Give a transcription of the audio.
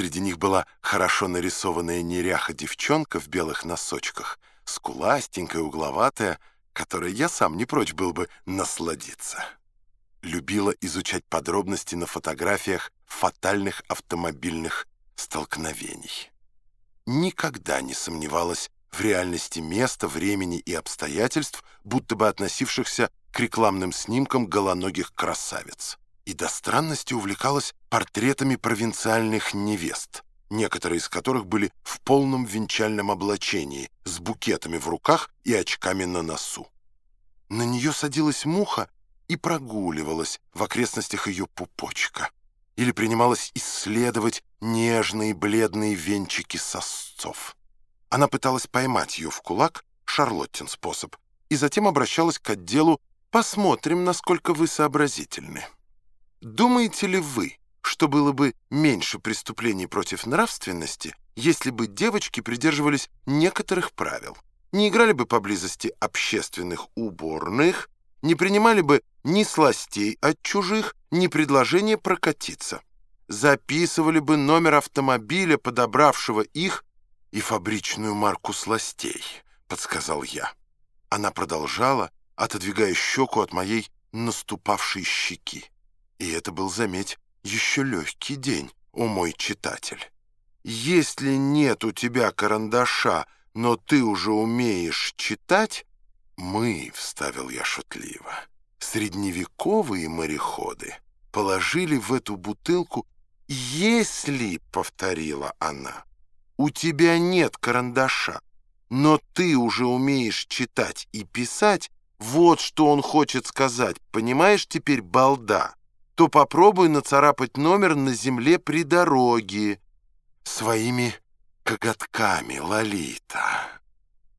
Среди них была хорошо нарисованная неряха девчонка в белых носочках, скуластенькая, угловатая, которой я сам не прочь был бы насладиться. Любила изучать подробности на фотографиях фатальных автомобильных столкновений. Никогда не сомневалась в реальности места, времени и обстоятельств, будто бы относившихся к рекламным снимкам голоногих красавиц. И до странности увлекалась портретами провинциальных невест, некоторые из которых были в полном венчальном облачении, с букетами в руках и очками на носу. На нее садилась муха и прогуливалась в окрестностях ее пупочка или принималась исследовать нежные бледные венчики сосцов. Она пыталась поймать ее в кулак, Шарлоттин способ, и затем обращалась к отделу «Посмотрим, насколько вы сообразительны». Думаете ли вы, что было бы меньше преступлений против нравственности, если бы девочки придерживались некоторых правил? Не играли бы поблизости общественных уборных, не принимали бы ни сластей от чужих, ни предложения прокатиться. Записывали бы номер автомобиля, подобравшего их, и фабричную марку сластей, подсказал я. Она продолжала, отодвигая щеку от моей наступавшей щеки. И это был, заметь, еще легкий день, о мой читатель. Если нет у тебя карандаша, но ты уже умеешь читать, мы, — вставил я шутливо, — средневековые мореходы положили в эту бутылку «если», — повторила она, — «у тебя нет карандаша, но ты уже умеешь читать и писать, вот что он хочет сказать, понимаешь теперь, балда?» То попробуй нацарапать номер на земле при дороге своими коготками, Лолит.